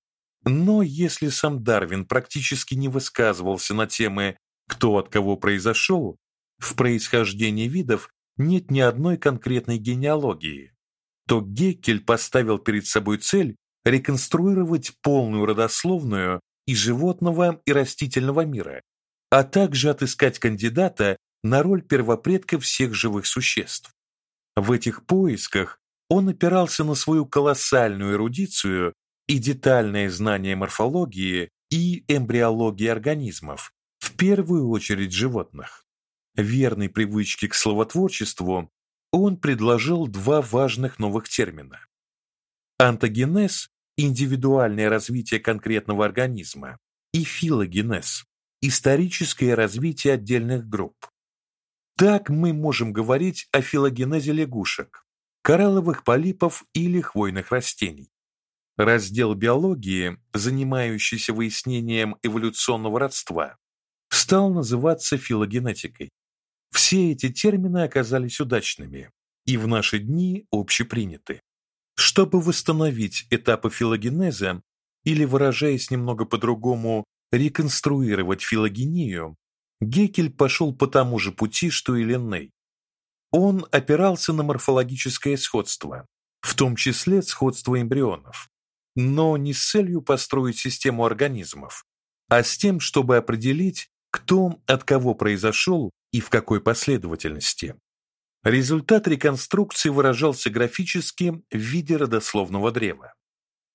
Но если сам Дарвин практически не высказывался на темы кто от кого произошел, в происхождении видов нет ни одной конкретной генеалогии, то Геккель поставил перед собой цель реконструировать полную родословную и животного, и растительного мира, а также отыскать кандидата на роль первопредка всех живых существ. В этих поисках он опирался на свою колоссальную эрудицию и детальное знание морфологии и эмбриологии организмов, в первую очередь животных. Верной привычке к словотворчеству он предложил два важных новых термина: антогенез индивидуальное развитие конкретного организма и филогенез историческое развитие отдельных групп. Так мы можем говорить о филогенезе лягушек, коралловых полипов или хвойных растений. Раздел биологии, занимающийся выяснением эволюционного родства, стал называться филогенетикой. Все эти термины оказались удачными и в наши дни общеприняты. Чтобы восстановить этапы филогенеза или выражаясь немного по-другому, реконструировать филогению, Геккель пошел по тому же пути, что и Линней. Он опирался на морфологическое сходство, в том числе сходство эмбрионов, но не с целью построить систему организмов, а с тем, чтобы определить, кто от кого произошел и в какой последовательности. Результат реконструкции выражался графически в виде родословного древа.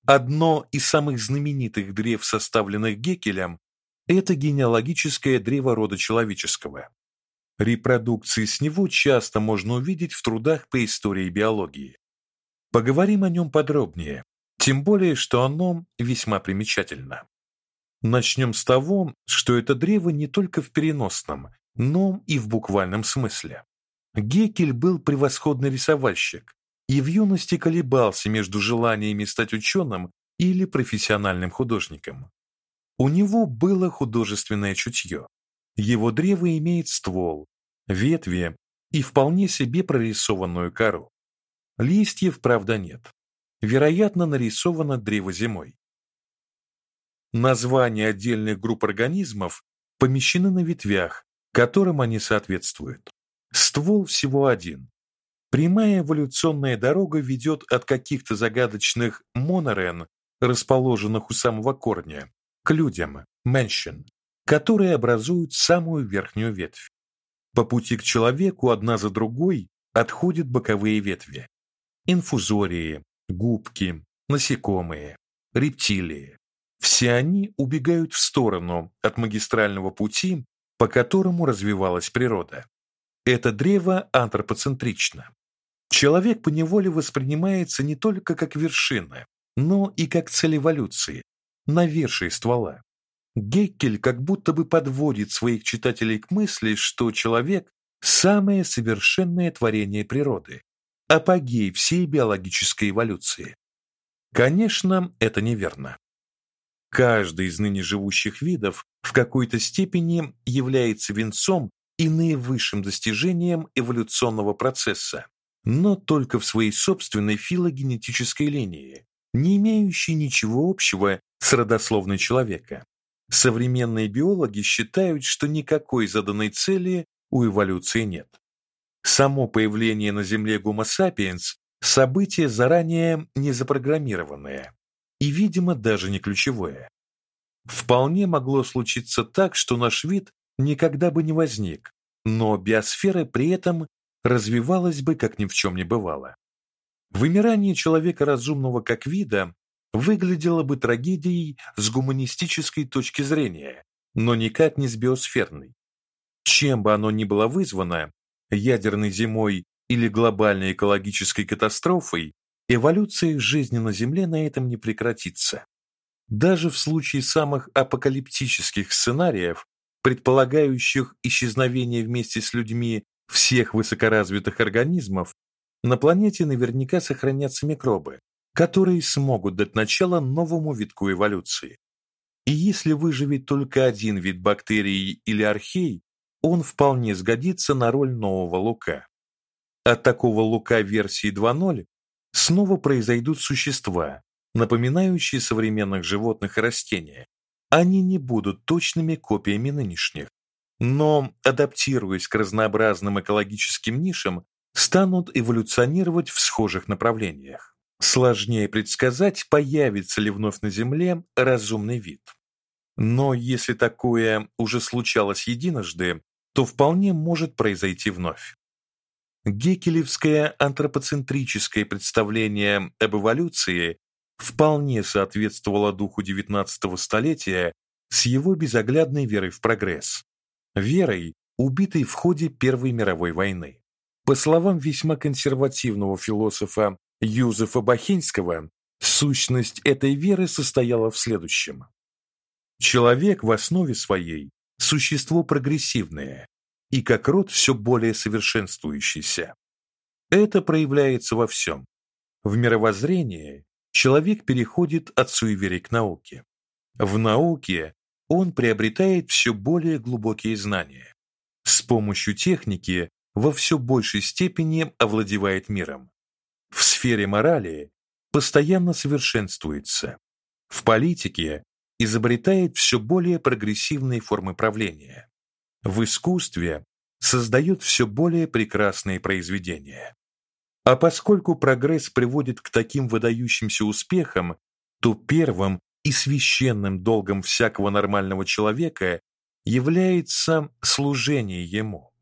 Одно из самых знаменитых древ, составленных Геккелем, это генеалогическое древо рода человеческого. Репродукции с него часто можно увидеть в трудах по истории биологии. Поговорим о нем подробнее, тем более что оно весьма примечательно. Начнем с того, что это древо не только в переносном, но и в буквальном смысле. Геккель был превосходный рисовальщик и в юности колебался между желаниями стать ученым или профессиональным художником. У него было художественное чутье. Его древо имеет ствол, ветви и вполне себе прорисованную кору. Листьев, правда, нет. Вероятно, нарисовано древо зимой. Названия отдельных групп организмов помещены на ветвях, которым они соответствуют. Ствол всего один. Прямая эволюционная дорога ведет от каких-то загадочных монорен, расположенных у самого корня, к людям, меншин, которые образуют самую верхнюю ветвь. По пути к человеку одна за другой отходят боковые ветви. Инфузории, губки, насекомые, рептилии. Все они убегают в сторону от магистрального пути, по которому развивалась природа. Это древо антропоцентрично. Человек по неволе воспринимается не только как вершина, но и как цель эволюции, навершие ствола. Геккель как будто бы подводит своих читателей к мысли, что человек самое совершенное творение природы, апогей всей биологической эволюции. Конечно, это неверно. Каждый из ныне живущих видов в какой-то степени является венцом и наивысшим достижением эволюционного процесса, но только в своей собственной филогенетической линии, не имеющей ничего общего с родословной человека. Современные биологи считают, что никакой заданной цели у эволюции нет. Само появление на Земле Homo sapiens событие заранее не запрограммированное и, видимо, даже не ключевое. Вполне могло случиться так, что наш вид никогда бы не возник, но биосфера при этом развивалась бы как ни в чем не бывало. Вымирание человека разумного как вида выглядело бы трагедией с гуманистической точки зрения, но никак не с биосферной. Чем бы оно ни было вызвано, ядерной зимой или глобальной экологической катастрофой, эволюция жизни на Земле на этом не прекратится. Даже в случае самых апокалиптических сценариев, предполагающих исчезновение вместе с людьми всех высокоразвитых организмов, на планете наверняка сохранятся микробы, которые смогут дать начало новому витку эволюции. И если выживет только один вид бактерий или архей, он вполне сгодится на роль нового лука. От такого лука версии 2.0 снова произойдут существа, напоминающие современных животных и растения. Они не будут точными копиями нынешних, но, адаптируясь к разнообразным экологическим нишам, станут эволюционировать в схожих направлениях. Сложнее предсказать, появится ли вновь на Земле разумный вид. Но если такое уже случалось единожды, то вполне может произойти вновь. Гекелевское антропоцентрическое представление об эволюции вполне соответствовало духу XIX столетия с его безоглядной верой в прогресс, верой, убитой в ходе Первой мировой войны. По словам весьма консервативного философа Юзефа Бахинского, сущность этой веры состояла в следующем: человек в основе своей существо прогрессивное и как род все более совершенствующийся. Это проявляется во всем. В мировоззрении человек переходит от суеверий к науке. В науке он приобретает все более глубокие знания. С помощью техники во все большей степени овладевает миром. В сфере морали постоянно совершенствуется. В политике изобретает все более прогрессивные формы правления. в искусстве создает все более прекрасные произведения. А поскольку прогресс приводит к таким выдающимся успехам, то первым и священным долгом всякого нормального человека является служение ему,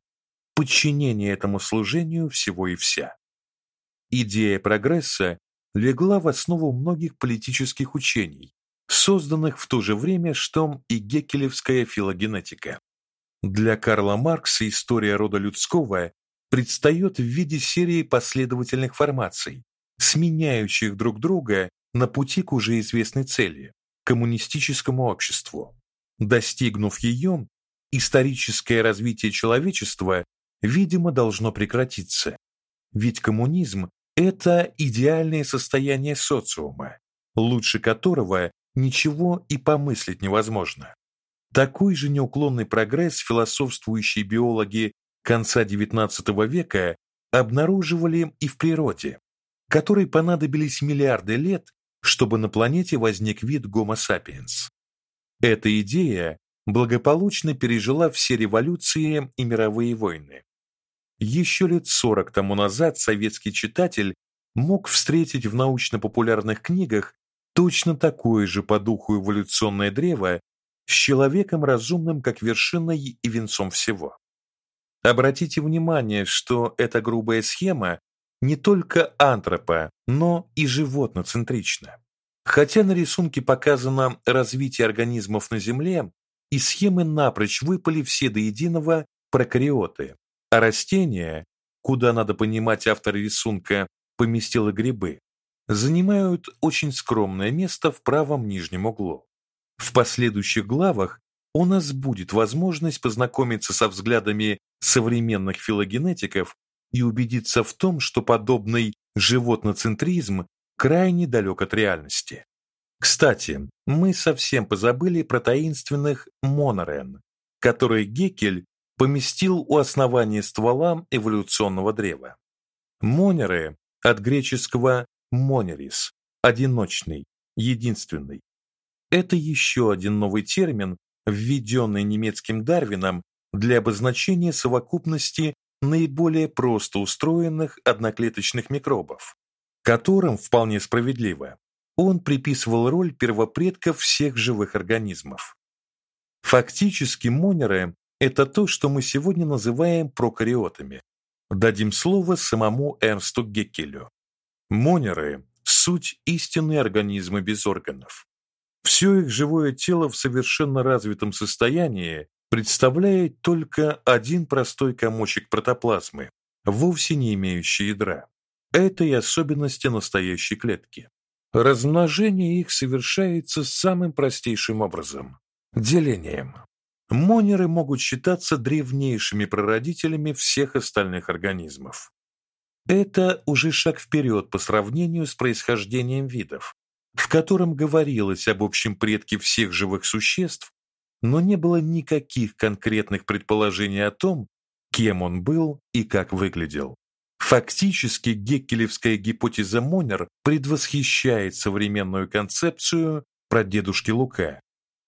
подчинение этому служению всего и вся. Идея прогресса легла в основу многих политических учений, созданных в то же время, что и геккелевская филогенетика. Для Карла Маркса история рода людского предстает в виде серии последовательных формаций, сменяющих друг друга на пути к уже известной цели коммунистическому обществу. Достигнув ее, историческое развитие человечества, видимо, должно прекратиться. Ведь коммунизм это идеальное состояние социума, лучше которого ничего и помыслить невозможно. Такой же неуклонный прогресс философствующие биологи конца XIX века обнаруживали и в природе, которой понадобились миллиарды лет, чтобы на планете возник вид Homo sapiens. Эта идея благополучно пережила все революции и мировые войны. Еще лет 40 тому назад советский читатель мог встретить в научно-популярных книгах точно такое же по духу эволюционное древо с человеком разумным как вершиной и венцом всего. Обратите внимание, что эта грубая схема не только антропо, но и животноцентрична. Хотя на рисунке показано развитие организмов на Земле, из схемы напрочь выпали все до единого прокариоты, а растения, куда надо понимать автор рисунка, поместил и грибы, занимают очень скромное место в правом нижнем углу. В последующих главах у нас будет возможность познакомиться со взглядами современных филогенетиков и убедиться в том, что подобный животноцентризм крайне далек от реальности. Кстати, мы совсем позабыли про таинственных монорен, которые Геккель поместил у основания ствола эволюционного древа. Монеры от греческого монерис одиночный, единственный. Это еще один новый термин, введенный немецким Дарвином для обозначения совокупности наиболее просто устроенных одноклеточных микробов, которым вполне справедливо он приписывал роль первопредков всех живых организмов. Фактически монеры это то, что мы сегодня называем прокариотами. Дадим слово самому Эрнсту Геккелю. Монеры суть истинные организмы без органов. Все их живое тело в совершенно развитом состоянии представляет только один простой комочек протоплазмы, вовсе не имеющий ядра. Это и особенности настоящей клетки. Размножение их совершается самым простейшим образом делением. Монеры могут считаться древнейшими прародителями всех остальных организмов. Это уже шаг вперед по сравнению с происхождением видов, в котором говорилось об общем предке всех живых существ, но не было никаких конкретных предположений о том, кем он был и как выглядел. Фактически геккелевская гипотеза Монер предвосхищает современную концепцию про дедушки Лука,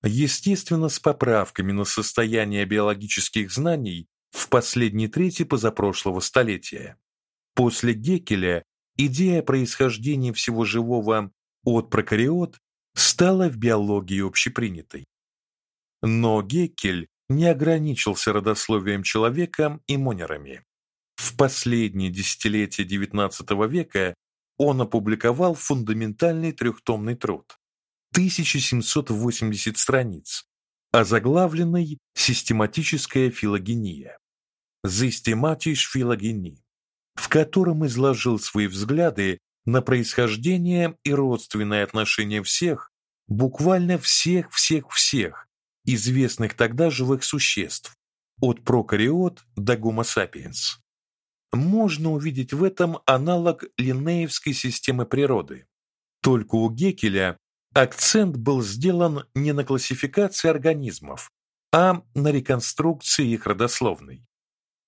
естественно, с поправками на состояние биологических знаний в последней трети позапрошлого столетия. После Геккеля идея происхождения всего живого от прокариот стала в биологии общепринятой. Но Геккель не ограничился родословием человека и монерами. В последние десятилетия XIX века он опубликовал фундаментальный трехтомный труд 1780 страниц, озаглавленный «Систематическая филогения» «Systematische Phylogenie», в котором изложил свои взгляды на происхождение и родственные отношения всех, буквально всех-всех-всех известных тогда живых существ, от прокариот до Homo sapiens. Можно увидеть в этом аналог линнеевской системы природы. Только у Геккеля акцент был сделан не на классификации организмов, а на реконструкции их родословной.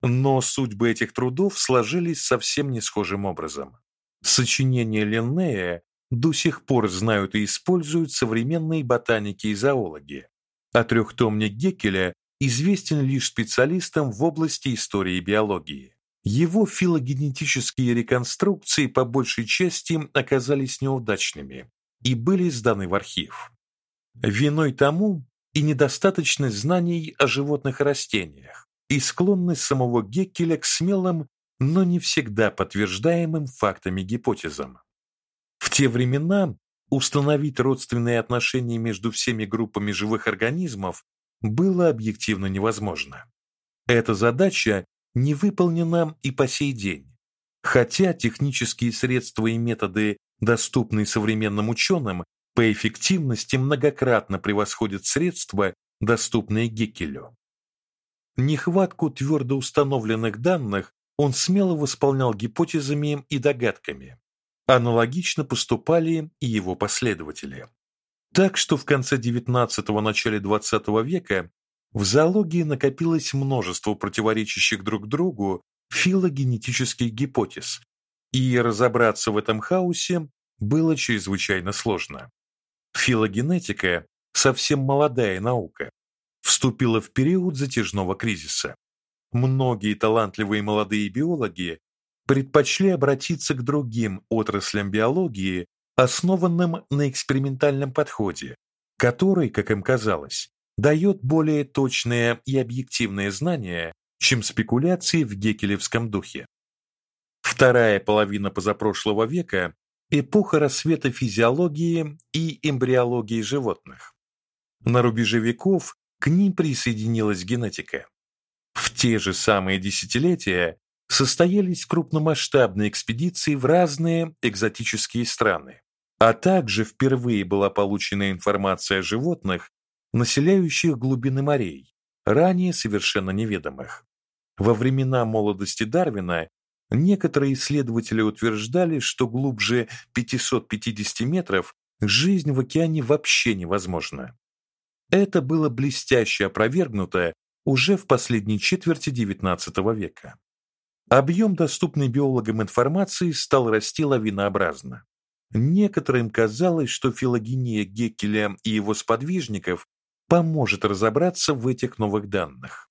Но судьбы этих трудов сложились совсем не схожим образом. Сочинения Линнея до сих пор знают и используют современные ботаники и зоологи, а трехтомник Геккеля известен лишь специалистам в области истории и биологии. Его филогенетические реконструкции по большей части оказались неудачными и были сданы в архив. Виной тому и недостаточность знаний о животных и растениях, и склонность самого Геккеля к смелым, но не всегда подтверждаемым фактами гипотезам. В те времена установить родственные отношения между всеми группами живых организмов было объективно невозможно. Эта задача не выполнена и по сей день. Хотя технические средства и методы, доступные современным ученым, по эффективности многократно превосходят средства, доступные Геккелю. Нехватку твердо установленных данных он смело восполнял гипотезами и догадками. Аналогично поступали и его последователи. Так что в конце XIX – начале XX века в зоологии накопилось множество противоречащих друг другу филогенетических гипотез, и разобраться в этом хаосе было чрезвычайно сложно. Филогенетика, совсем молодая наука, вступила в период затяжного кризиса. Многие талантливые молодые биологи предпочли обратиться к другим отраслям биологии, основанным на экспериментальном подходе, который, как им казалось, дает более точные и объективные знания, чем спекуляции в геккелевском духе. Вторая половина позапрошлого века эпоха рассвета физиологии и эмбриологии животных. На рубеже веков к ним присоединилась генетика. В те же самые десятилетия состоялись крупномасштабные экспедиции в разные экзотические страны, а также впервые была получена информация о животных, населяющих глубины морей, ранее совершенно неведомых. Во времена молодости Дарвина некоторые исследователи утверждали, что глубже 550 метров жизнь в океане вообще невозможна. Это было блестяще опровергнуто уже в последней четверти XIX века. Объем доступной биологам информации стал расти лавинообразно. Некоторым казалось, что филогения Геккеля и его сподвижников поможет разобраться в этих новых данных.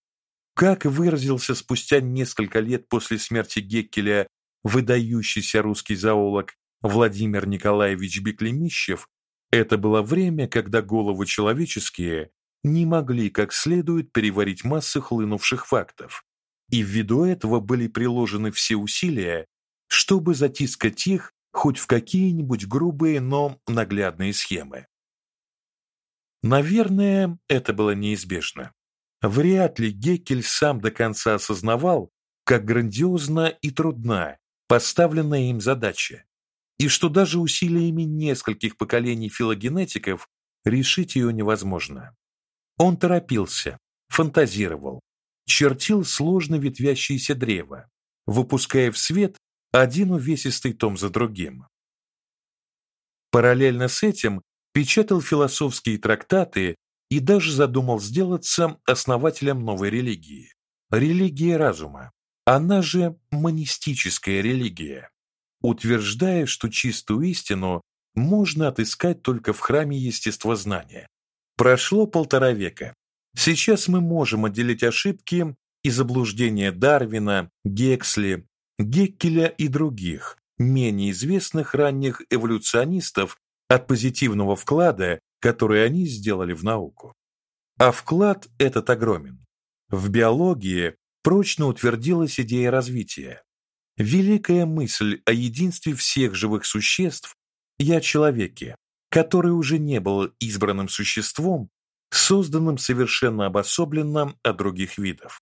Как выразился спустя несколько лет после смерти Геккеля выдающийся русский зоолог Владимир Николаевич Беклемищев, это было время, когда головы человеческие не могли как следует переварить массы хлынувших фактов, и ввиду этого были приложены все усилия, чтобы затискать их хоть в какие-нибудь грубые, но наглядные схемы. Наверное, это было неизбежно. Вряд ли Геккель сам до конца осознавал, как грандиозна и трудна поставленная им задача, и что даже усилиями нескольких поколений филогенетиков решить ее невозможно. Он торопился, фантазировал, чертил сложно ветвящиеся древа, выпуская в свет один увесистый том за другим. Параллельно с этим печатал философские трактаты и даже задумал сделаться основателем новой религии религии разума, она же монистическая религия, утверждая, что чистую истину можно отыскать только в храме естествознания. Прошло полтора века. Сейчас мы можем отделить ошибки и заблуждения Дарвина, Гексли, Геккеля и других, менее известных ранних эволюционистов от позитивного вклада, который они сделали в науку. А вклад этот огромен. В биологии прочно утвердилась идея развития. Великая мысль о единстве всех живых существ и о человеке, который уже не был избранным существом, созданным совершенно обособленно от других видов.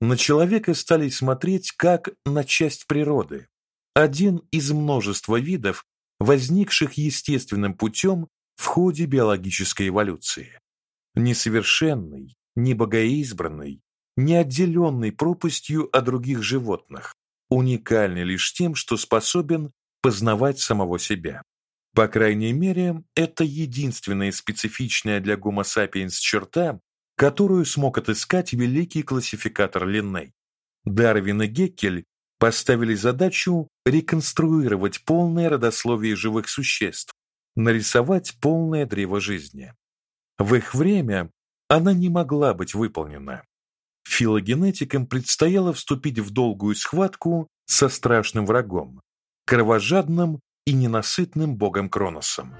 На человека стали смотреть как на часть природы, один из множества видов, возникших естественным путем в ходе биологической эволюции. Несовершенный, не богоизбранный, не отделенный пропастью от других животных, уникальный лишь тем, что способен познавать самого себя. По крайней мере, это единственная специфичная для Homo sapiens черта, которую смог отыскать великий классификатор Линней. Дарвин и Геккель поставили задачу реконструировать полное родословие живых существ, нарисовать полное древо жизни. В их время она не могла быть выполнена. Филогенетикам предстояло вступить в долгую схватку со страшным врагом, кровожадным и ненасытным богом Кроносом.